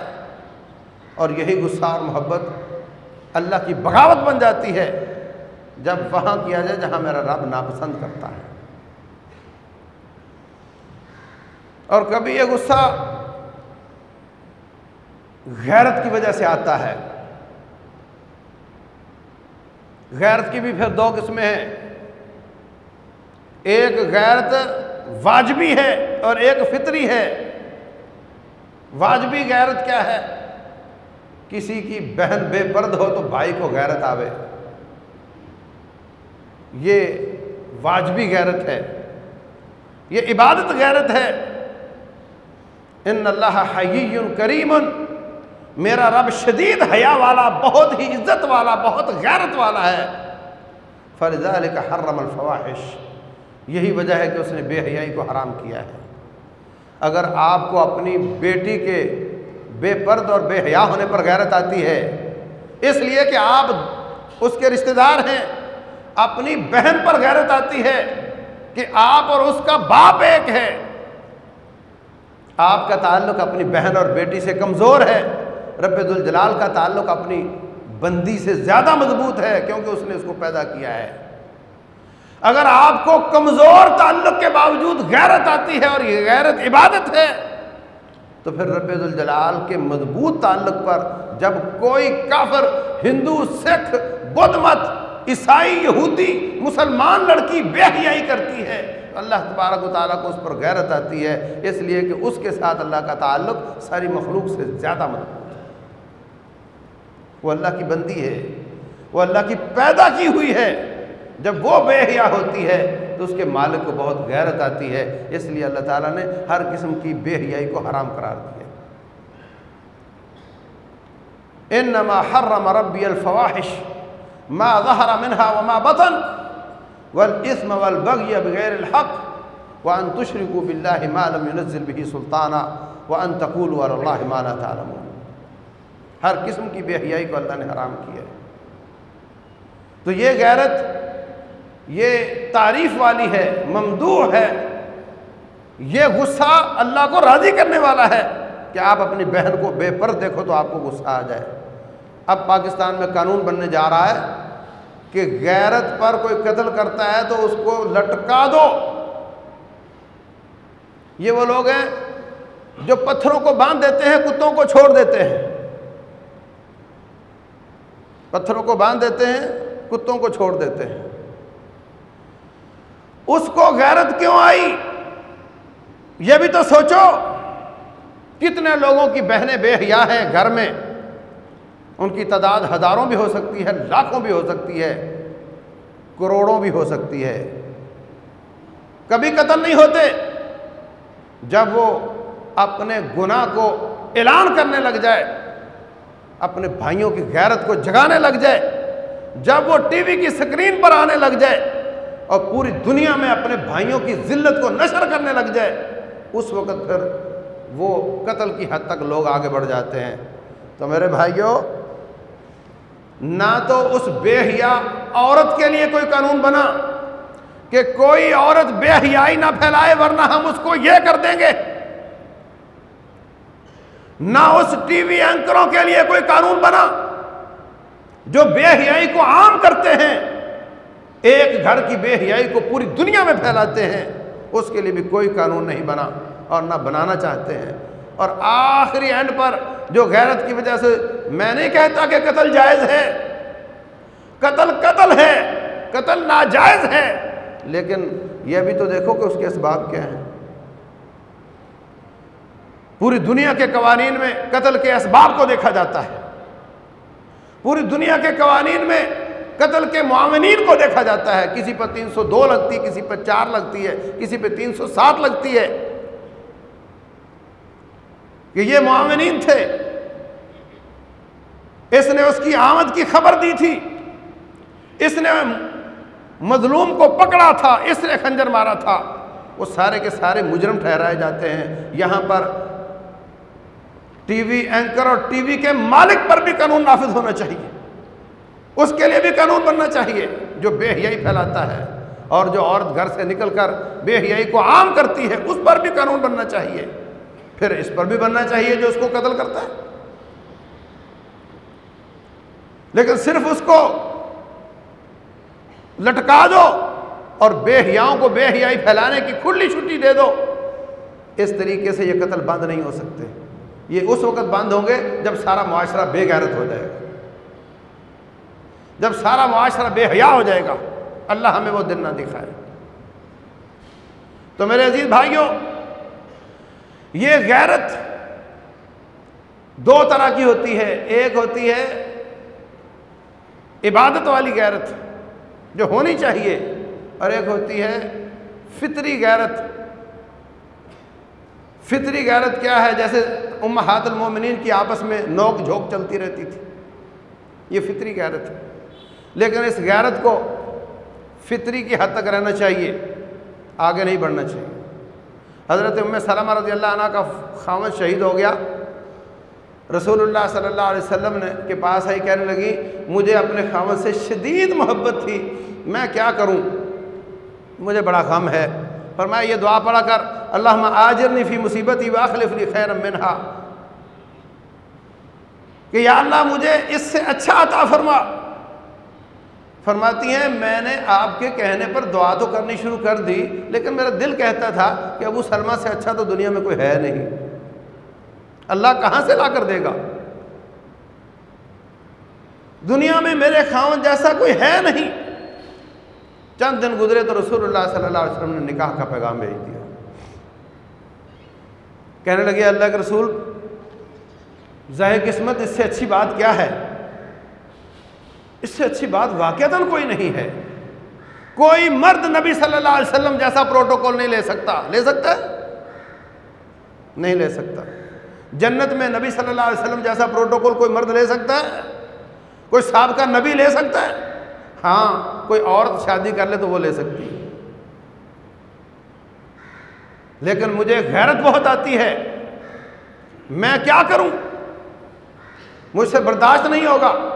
اور یہی غصہ اور محبت اللہ کی بغاوت بن جاتی ہے جب وہاں کیا جائے جہاں میرا رب ناپسند کرتا ہے۔ اور کبھی یہ غصہ غیرت کی وجہ سے آتا ہے۔ غیرت کی بھی پھر دو قسمیں ہیں۔ ایک غیرت واجبی ہے اور ایک فطری ہے۔ واجبی غیرت کیا ہے؟ کسی کی بہن بے پرد ہو تو بھائی کو غیرت آوے۔ یہ واجبی غیرت ہے۔ یہ عبادت غیرت ہے۔ ان اللہ حی کریم، میرا رب شدید حیا والا، بہت ہی عزت والا، بہت غیرت والا ہے۔ فرضہ کا حرم الفواحش، یہی وجہ ہے کہ اس نے بے حیائی کو حرام کیا ہے۔ اگر آپ کو اپنی بیٹی کے بے پرد اور بے حیا ہونے پر غیرت آتی ہے، اس لیے کہ آپ اس کے رشتہ دار ہیں، اپنی بہن پر غیرت آتی ہے کہ آپ اور اس کا باپ ایک ہے۔ آپ کا تعلق اپنی بہن اور بیٹی سے کمزور ہے۔ رب الجلال کا تعلق اپنی بندی سے زیادہ مضبوط ہے کیونکہ اس نے اس کو پیدا کیا ہے۔ اگر آپ کو کمزور تعلق کے باوجود غیرت آتی ہے اور یہ غیرت عبادت ہے، تو پھر رب الجلال کے مضبوط تعلق پر جب کوئی کافر، ہندو، سکھ، بدھ مت عیسائی، یہودی، مسلمان لڑکی بے حیائی کرتی ہے۔ اللہ تبارک و تعالیٰ کو اس پر غیرت آتی ہے۔ اس لیے کہ اس کے ساتھ اللہ کا تعلق ساری مخلوق سے زیادہ مضبوط ہے۔ وہ اللہ کی بندی ہے۔ وہ اللہ کی پیدا کی ہوئی ہے۔ جب وہ بے حیا ہوتی ہے تو اس کے مالک کو بہت غیرت آتی ہے۔ اس لیے اللہ تعالیٰ نے ہر قسم کی بے حیائی کو حرام قرار دیا انما حرم ربی الفواحش۔ ما ظہر منها وما بطن. والاسم والبغي بغير الحق. وان تشركوا بالله ما لم ينزل به سلطانا. وان تقولوا على الله ما لا تعلمون. ہر قسم کی بے حیائی کو اللہ نے حرام کیا ہے۔ تو یہ غیرت، یہ تعریف والی ہے، ممدوح ہے۔ یہ غصہ اللہ کو راضی کرنے والا ہے کہ آپ اپنی بہن کو بے پر دیکھو تو آپ کو غصہ آ جائے۔ اب پاکستان میں قانون بننے جا رہا ہے کہ غیرت پر کوئی قتل کرتا ہے تو اس کو لٹکا دو۔ یہ وہ لوگ ہیں جو پتھروں کو باندھ دیتے ہیں، کتوں کو چھوڑ دیتے ہیں۔ پتھروں کو باندھ دیتے ہیں، کتوں کو چھوڑ دیتے ہیں۔ اس کو غیرت کیوں آئی؟ یہ بھی تو سوچو، کتنے لوگوں کی بہنیں بے حیا ہیں گھر میں؟ ان کی تعداد ہزاروں بھی ہو سکتی ہے، لاکھوں بھی ہو سکتی ہے، کروڑوں بھی ہو سکتی ہے۔ کبھی قتل نہیں ہوتے جب وہ اپنے گناہ کو اعلان کرنے لگ جائے، اپنے بھائیوں کی غیرت کو جگانے لگ جائے، جب وہ ٹی وی کی سکرین پر آنے لگ جائے اور پوری دنیا میں اپنے بھائیوں کی ذلت کو نشر کرنے لگ جائے، اس وقت پھر وہ قتل کی حد تک لوگ آگے بڑھ جاتے ہیں۔ تو میرے بھائیوں نہ تو اس بے حیا عورت کے لیے کوئی قانون بنا کہ کوئی عورت بے حیائی نہ پھیلائے ورنہ ہم اس کو یہ کر دیں گے۔ نہ اس ٹی وی اینکروں کے لیے کوئی قانون بنا جو بے حیائی کو عام کرتے ہیں۔ ایک گھر کی بے حیائی کو پوری دنیا میں پھیلاتے ہیں، اس کے لیے بھی کوئی قانون نہیں بنا اور نہ بنانا چاہتے ہیں۔ اور آخری اینڈ پر جو غیرت کی وجہ سے میں نہیں کہتا کہ قتل جائز ہے، قتل قتل ہے، قتل ناجائز ہے، لیکن یہ بھی تو دیکھو کہ اس کے اسباب کیا ہیں۔ پوری دنیا کے قوانین میں قتل کے اسباب کو دیکھا جاتا ہے۔ پوری دنیا کے قوانین میں قتل کے معاونین کو دیکھا جاتا ہے۔ کسی پر تین سو دو لگتی ہے کسی پر چار لگتی ہے، کسی پہ تین سو سات لگتی ہے۔ کہ یہ معاونین تھے۔ اس نے اس کی آمد کی خبر دی تھی۔ اس نے مظلوم کو پکڑا تھا، اس نے خنجر مارا تھا۔ وہ سارے کے سارے مجرم ٹھہرائے جاتے ہیں۔ یہاں پر ٹی وی اینکر اور ٹی وی کے مالک پر بھی قانون نافذ ہونا چاہیے۔ اس کے لیے بھی قانون بننا چاہیے جو بے حیائی پھیلاتا ہے اور جو عورت گھر سے نکل کر بے حیائی کو عام کرتی ہے، اس پر بھی قانون بننا چاہیے۔ پھر اس پر بھی بننا چاہیے جو اس کو قتل کرتا ہے۔ لیکن صرف اس کو لٹکا دو اور بے حیاؤں کو بے حیائی پھیلانے کی کھلی چھٹی دے دو۔ اس طریقے سے یہ قتل بند نہیں ہو سکتے۔ یہ اس وقت بند ہوں گے جب سارا معاشرہ بے غیرت ہو جائے گا۔ جب سارا معاشرہ بے حیا ہو جائے گا۔ اللہ ہمیں وہ دن نہ دکھائے۔ تو میرے عزیز بھائیوں یہ غیرت دو طرح کی ہوتی ہے۔ ایک ہوتی ہے عبادت والی غیرت جو ہونی چاہیے، اور ایک ہوتی ہے فطری غیرت۔ فطری غیرت کیا ہے؟ جیسے امہات المومنین کی آپس میں نوک جھوک چلتی رہتی تھی۔ یہ فطری غیرت ہے۔ لیکن اس غیرت کو فطری کی حد تک رہنا چاہیے، آگے نہیں بڑھنا چاہیے۔ حضرت ام سلمہ رضی اللہ عنہ کا خامد شہید ہو گیا۔ رسول اللہ صلی اللہ علیہ وسلم نے کے پاس آئی کہنے لگی، مجھے اپنے خامد سے شدید محبت تھی، میں کیا کروں؟ مجھے بڑا غم ہے۔ فرمایا، یہ دعا پڑھا کر اللہ آجرنی فی مصیبتی واخلف لی خیر منہا۔ کہ یا اللہ، مجھے اس سے اچھا عطا فرما۔ فرماتی ہیں، میں نے آپ کے کہنے پر دعا تو کرنی شروع کر دی، لیکن میرا دل کہتا تھا کہ ابو سلمہ سے اچھا تو دنیا میں کوئی ہے نہیں۔ اللہ کہاں سے لا کر دے گا؟ دنیا میں میرے خاون جیسا کوئی ہے نہیں۔ چند دن گزرے تو رسول اللہ صلی اللہ علیہ وسلم نے نکاح کا پیغام بھیج دیا۔ کہنے لگے، اللہ کے رسول، ظاہر قسمت، اس سے اچھی بات کیا ہے؟ اس سے اچھی بات واقعتاً کوئی نہیں ہے۔ کوئی مرد نبی صلی اللہ علیہ وسلم جیسا پروٹوکول نہیں لے سکتا۔ لے سکتا ہے؟ نہیں لے سکتا۔ جنت میں نبی صلی اللہ علیہ وسلم جیسا پروٹوکول کوئی مرد لے سکتا ہے؟ کوئی سابقہ نبی لے سکتا ہے؟ ہاں کوئی عورت شادی کر لے تو وہ لے سکتی۔ ہے لیکن مجھے غیرت بہت آتی ہے۔ میں کیا کروں؟ مجھ سے برداشت نہیں ہوگا۔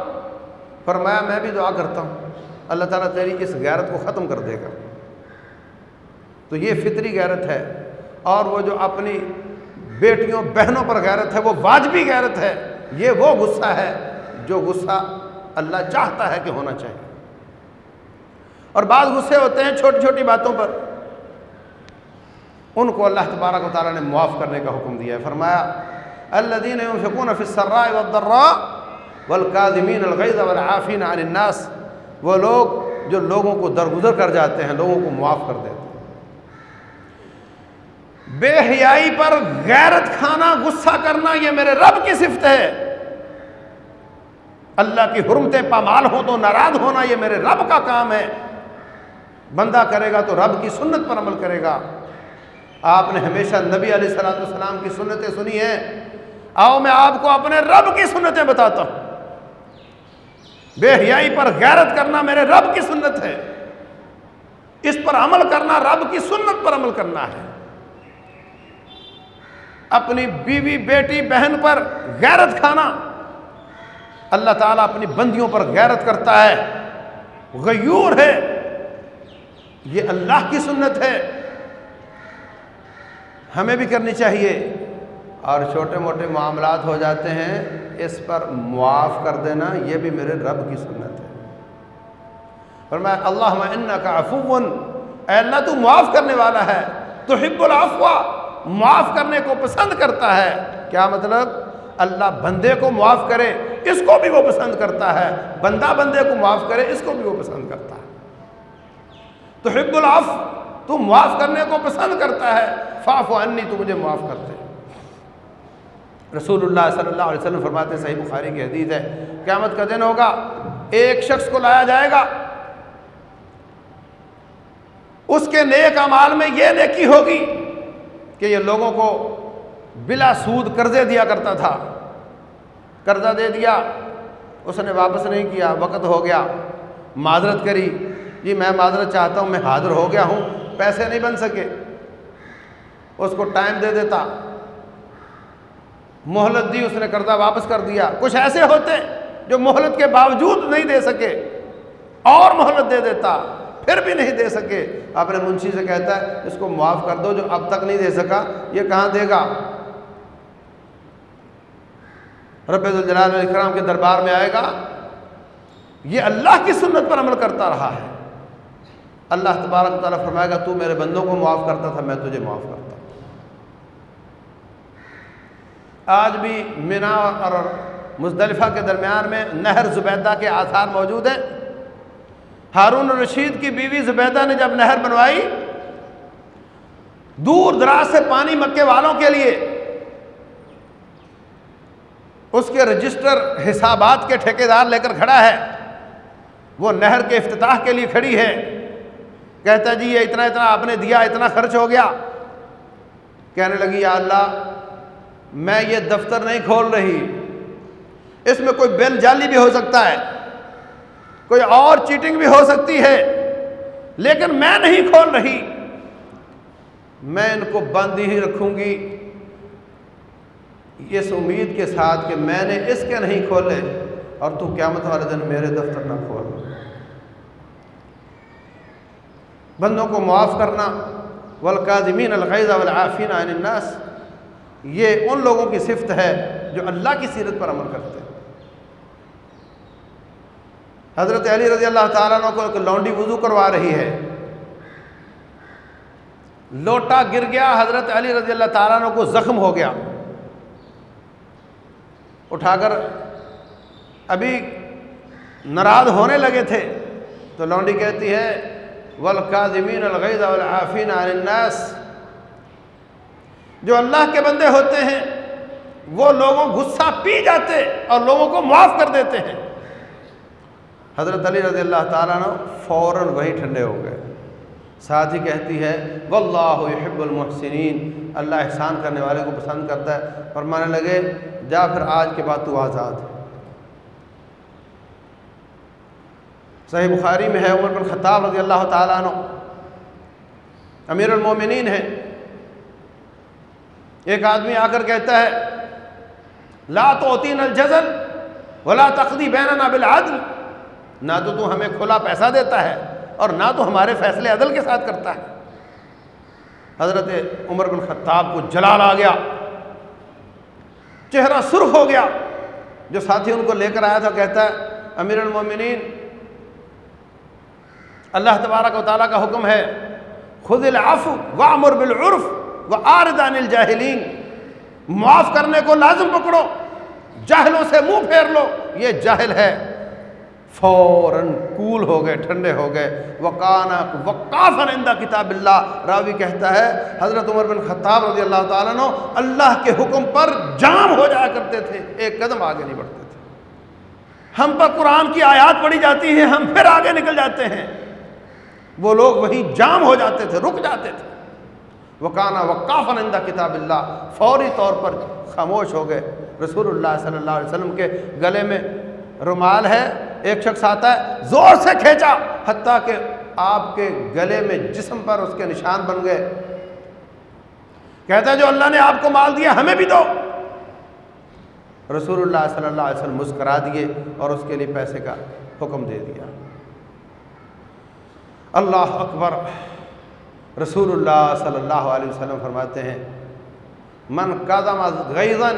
فرمایا، میں بھی دعا کرتا ہوں، اللہ تعالیٰ تیری اس غیرت کو ختم کر دے گا. تو یہ فطری غیرت ہے اور وہ جو اپنی بیٹیوں، بہنوں پر غیرت ہے، وہ واجبی غیرت ہے، یہ وہ غصہ ہے جو غصہ اللہ چاہتا ہے کہ ہونا چاہیے۔ اور بعض غصے ہوتے ہیں چھوٹی چھوٹی باتوں پر۔ ان کو اللہ تبارک و تعالیٰ نے معاف کرنے کا حکم دیا ہے۔ فرمایا اللہ دین فی السراء والضراء والکاظمین الغیظ والعافین عن الناس، وہ لوگ جو لوگوں کو درگزر کر جاتے ہیں، لوگوں کو معاف کر دیتے ہیں۔ بے حیائی پر غیرت کھانا، غصہ کرنا، یہ میرے رب کی صفت ہے۔ اللہ کی حرمتیں پامال ہوں تو ناراض ہونا، یہ میرے رب کا کام ہے۔ بندہ کرے گا تو رب کی سنت پر عمل کرے گا۔ آپ نے ہمیشہ نبی علیہ السلام کی سنتیں سنی ہیں۔ آؤ، میں آپ کو اپنے رب کی سنتیں بتاتا ہوں۔ بے حیائی پر غیرت کرنا میرے رب کی سنت ہے۔ اس پر عمل کرنا رب کی سنت پر عمل کرنا ہے۔ اپنی بیوی، بیٹی، بہن پر غیرت کھانا اللہ تعالیٰ اپنی بندیوں پر غیرت کرتا ہے۔ غیور ہے۔ یہ اللہ کی سنت ہے۔ ہمیں بھی کرنی چاہیے۔ اور چھوٹے موٹے معاملات ہو جاتے ہیں۔ اس پر معاف کر دینا، یہ بھی میرے رب کی سنت ہے۔ اور میں اللہ ان کا افون اے اللہ تو معاف کرنے والا ہے تو حب العفو، معاف کرنے کو پسند کرتا ہے۔ کیا مطلب؟ اللہ بندے کو معاف کرے، اس کو بھی وہ پسند کرتا ہے۔ بندہ بندے کو معاف کرے، اس کو بھی وہ پسند کرتا ہے۔ تو حب العف تو معاف کرنے کو پسند کرتا ہے۔ فاف و انی تو مجھے معاف کرتے رسول اللہ صلی اللہ علیہ وسلم فرماتے صحیح بخاری کی حدیث ہے۔ قیامت کا دن ہوگا، ایک شخص کو لایا جائے گا۔ اس کے نیک امال میں یہ نیکی ہوگی کہ یہ لوگوں کو بلا سود قرضے دیا کرتا تھا۔ قرضہ دے دیا، اس نے واپس نہیں کیا، وقت ہو گیا، معذرت کری۔ جی میں معذرت چاہتا ہوں، میں حاضر ہو گیا ہوں، پیسے نہیں بن سکے۔ اس کو ٹائم دے دیتا۔ مہلت دی، اس نے قرضہ واپس کر دیا۔ کچھ ایسے ہوتے جو مہلت کے باوجود نہیں دے سکے، اور مہلت دے دیتا، پھر بھی نہیں دے سکے۔ اپنے منشی سے کہتا ہے، اس کو معاف کر دو، جو اب تک نہیں دے سکا، یہ کہاں دے گا؟ رب الجلال اکرام کے دربار میں آئے گا۔ یہ اللہ کی سنت پر عمل کرتا رہا ہے۔ اللہ تبارک تعالیٰ فرمائے گا، تو میرے بندوں کو معاف کرتا تھا، میں تجھے معاف کرتا آج بھی مینا اور مزدلفہ کے درمیان میں نہر زبیدہ کے آثار موجود ہیں۔ ہارون الرشید کی بیوی زبیدہ نے جب نہر بنوائی، دور دراز سے پانی مکے والوں کے لیے اس کے رجسٹر حسابات کے ٹھیکیدار لے کر کھڑا ہے۔ وہ نہر کے افتتاح کے لیے کھڑی ہے۔ کہتا جی یہ اتنا اتنا آپ نے دیا، اتنا خرچ ہو گیا۔ کہنے لگی، یا اللہ میں یہ دفتر نہیں کھول رہی۔ اس میں کوئی بل جالی بھی ہو سکتا ہے۔ کوئی اور چیٹنگ بھی ہو سکتی ہے۔ لیکن میں نہیں کھول رہی۔ میں ان کو بند ہی رکھوں گی۔ اس امید کے ساتھ کہ میں نے اس کے نہیں کھولے۔ اور تو قیامت والے دن میرے دفتر نہ کھول۔ بندوں کو معاف کرنا۔ والقاذمین الغیظ والعافین عن الناس۔ یہ ان لوگوں کی صفت ہے جو اللہ کی سیرت پر عمل کرتے ہیں۔ حضرت علی رضی اللہ تعالیٰ عنہ کو ایک لونڈی وضو کروا رہی ہے۔ لوٹا گر گیا، حضرت علی رضی اللہ تعالیٰ عنہ کو زخم ہو گیا۔ اٹھا کر ابھی ناراض ہونے لگے تھے۔ تو لونڈی کہتی ہے والقاذمین الغیظ والعافین عن الناس جو اللہ کے بندے ہوتے ہیں، وہ لوگوں غصہ پی جاتے اور لوگوں کو معاف کر دیتے ہیں۔ حضرت علی رضی اللہ تعالیٰ نے فوراً وہی ٹھنڈے ہو گئے۔ ساتھ ہی کہتی ہے، واللہ يحب المحسنین اللہ احسان کرنے والے کو پسند کرتا ہے۔ اور مانے لگے، جا پھر آج کے بعد تو آزاد۔ صحیح بخاری میں ہے، عمر بن خطاب رضی اللہ تعالیٰ عنہ۔ امیر المومنین ہے۔ ایک آدمی آ کر کہتا ہے، لا توتین الجزل ولا تقدی بیننا بالعدل۔ نہ تو تو ہمیں کھلا پیسہ دیتا ہے اور نہ تو ہمارے فیصلے عدل کے ساتھ کرتا ہے۔ حضرت عمر بن خطاب کو جلال آ گیا، چہرہ سرخ ہو گیا۔ جو ساتھی ان کو لے کر آیا تھا کہتا ہے، امیر المومنین، اللہ تبارک و تعالیٰ کا حکم ہے خود العفو وعمر بالعرف۔ وعارضان الجاہلین معاف کرنے کو لازم پکڑو، جاہلوں سے منہ پھیر لو، یہ جاہل ہے۔ فوراً کول ہو گئے، ٹھنڈے ہو گئے۔ وقانا وقافن عندہ کتاب اللہ راوی کہتا ہے، حضرت عمر بن خطاب رضی اللہ تعالیٰ عنہ اللہ کے حکم پر جام ہو جایا کرتے تھے، ایک قدم آگے نہیں بڑھتے تھے۔ ہم پر قرآن کی آیات پڑھی جاتی ہیں، ہم پھر آگے نکل جاتے ہیں۔ وہ لوگ وہیں جام ہو جاتے تھے، رک جاتے تھے۔ وکانا وقافن عندہ کتاب اللہ، فوری طور پر خاموش ہو گئے۔ رسول اللہ صلی اللہ علیہ وسلم کے گلے میں رومال ہے، ایک شخص آتا ہے، زور سے کھینچا، حتیٰ کہ آپ کے گلے میں جسم پر اس کے نشان بن گئے۔ کہتا ہے، جو اللہ نے آپ کو مال دیا، ہمیں بھی دو۔ رسول اللہ صلی اللہ علیہ وسلم مسکرا دیے اور اس کے لیے پیسے کا حکم دے دیا۔ اللہ اکبر۔ رسول اللہ صلی اللہ علیہ وسلم فرماتے ہیں، من قدم غیظن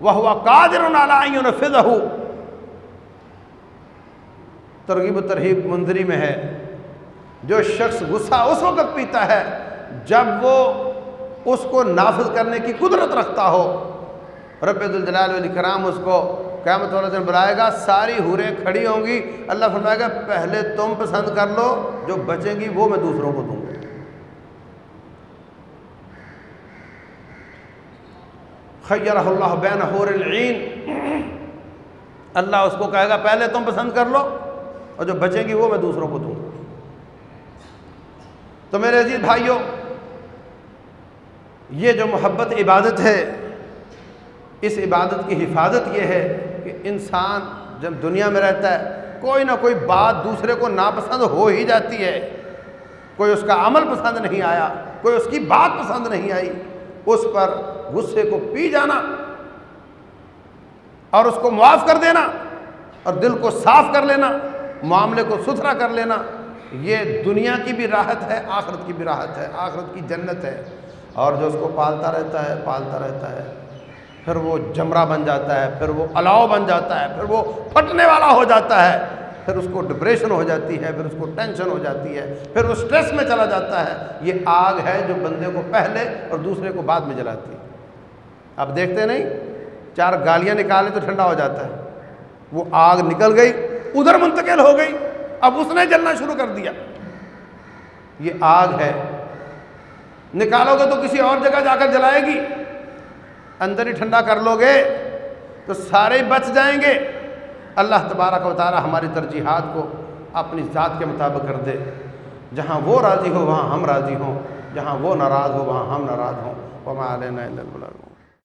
وہ قادر فض ترغیب و ترغیب منظری میں ہے، جو شخص غصہ اس وقت پیتا ہے جب وہ اس کو نافذ کرنے کی قدرت رکھتا ہو۔ رب الجلال علیہ کرام اس کو قیامت والا دن بلائے گا، ساری حوریں کھڑی ہوں گی۔ اللہ فرمائے گا، پہلے تم پسند کر لو، جو بچیں گی وہ میں دوسروں کو دوں گا۔ خیر اللہ بین حور العین۔ اللہ اس کو کہے گا، پہلے تم پسند کر لو، اور جو بچیں گی وہ میں دوسروں کو دوں گا۔ تو میرے عزیز بھائیوں، یہ جو محبت عبادت ہے، اس عبادت کی حفاظت یہ ہے کہ انسان جب دنیا میں رہتا ہے، کوئی نہ کوئی بات دوسرے کو ناپسند ہو ہی جاتی ہے۔ کوئی اس کا عمل پسند نہیں آیا، کوئی اس کی بات پسند نہیں آئی، اس پر غصے کو پی جانا اور اس کو معاف کر دینا اور دل کو صاف کر لینا، معاملے کو ستھرا کر لینا، یہ دنیا کی بھی راحت ہے، آخرت کی بھی راحت ہے، آخرت کی جنت ہے۔ اور جو اس کو پالتا رہتا ہے، پالتا رہتا ہے۔ پھر وہ جمرہ بن جاتا ہے، پھر وہ الاؤ بن جاتا ہے، پھر وہ پھٹنے والا ہو جاتا ہے۔ پھر اس کو ڈپریشن ہو جاتی ہے، پھر اس کو ٹینشن ہو جاتی ہے، پھر وہ اسٹریس میں چلا جاتا ہے۔ یہ آگ ہے جو بندے کو پہلے اور دوسرے کو بعد میں جلاتی ہے۔ اب دیکھتے نہیں؟ چار گالیاں نکالے تو ٹھنڈا ہو جاتا ہے۔ وہ آگ نکل گئی، ادھر منتقل ہو گئی۔ اب اس نے جلنا شروع کر دیا۔ یہ آگ ہے۔ نکالو گے تو کسی اور جگہ جا کر جلائے گی۔ اندر ہی ٹھنڈا کر لو گے تو سارے بچ جائیں گے۔ اللہ تبارک و تعالی ہماری ترجیحات کو اپنی ذات کے مطابق کر دے۔ جہاں وہ راضی ہو، وہاں ہم راضی ہوں۔ جہاں وہ ناراض ہو، وہاں ہم ناراض ہوں۔ وما علینا